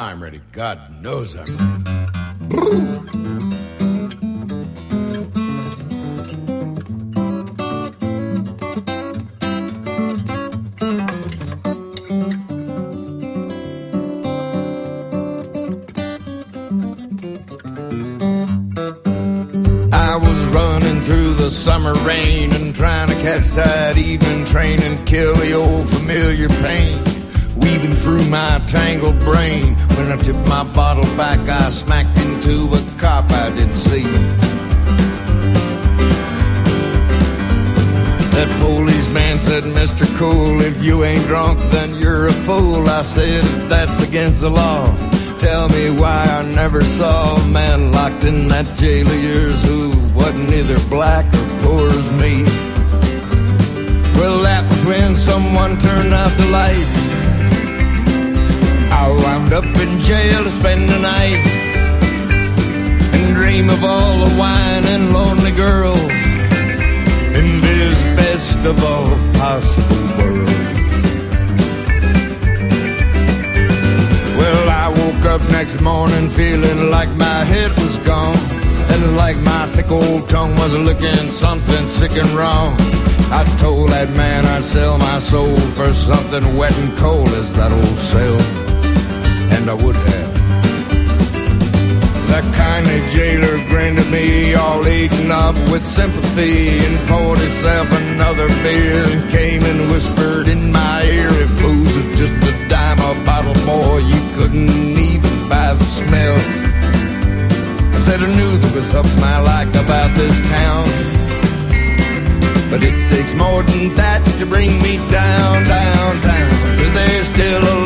I'm ready. God knows I'm ready. I was running through the summer rain and trying to catch that evening train and kill the old familiar pain. Weaving through my tangled brain. When I tipped my bottle back, I smacked into a cop I didn't see. That policeman said, Mr. Cool, if you ain't drunk, then you're a fool. I said, that's against the law, tell me why I never saw a man locked in that jail of yours who wasn't either black or poor as me. Well, that was when someone turned out the light. I wound up in jail to spend the night and dream of all the wine and lonely girls in this best of all possible worlds. Well, I woke up next morning feeling like my head was gone and like my thick old tongue was looking something sick and wrong. I told that man I'd sell my soul for something wet and cold as that old cell, and I would have. That kindly jailer grinned at me, all eaten up with sympathy, and poured himself another beer and came and whispered in my ear, if booze is just a dime a bottle more, you couldn't even buy the smell. I said I knew there was something I liked about this town, but it takes more than that to bring me down, down, down. There's still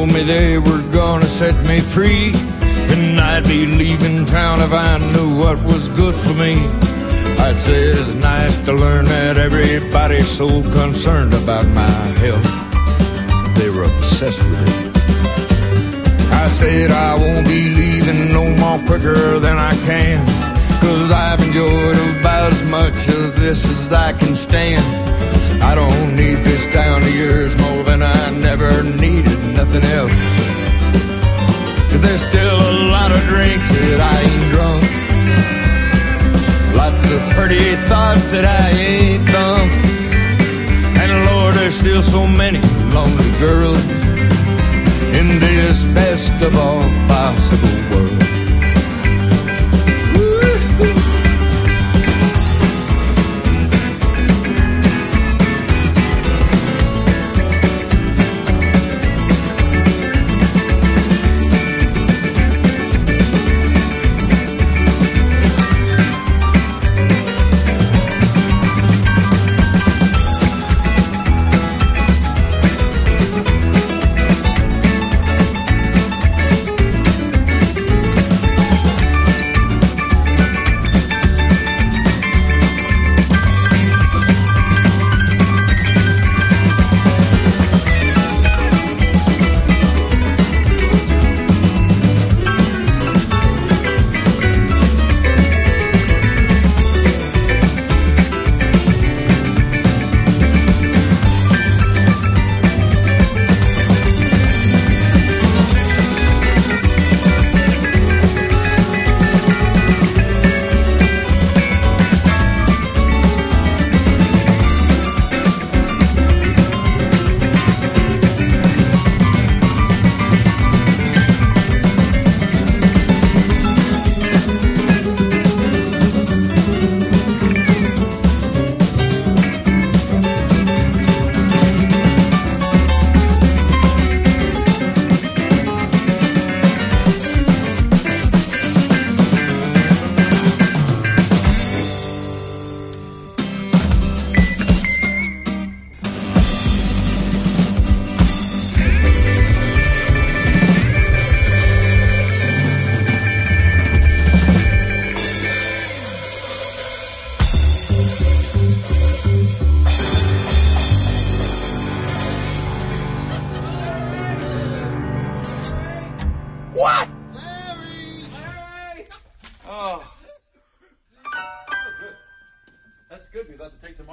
told me they were gonna set me free. And I'd be leaving town if I knew what was good for me. I said it's nice to learn that everybody's so concerned about my health. They were obsessed with it. I said I won't be leaving no more quicker than I can. Cause I've enjoyed about as much of this as I can stand. I don't need this town of yours There's still a lot of drinks that I ain't drunk. Lots of pretty thoughts that I ain't thumped. And Lord, there's still so many lonely girls in this best of all possible world.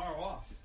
far off.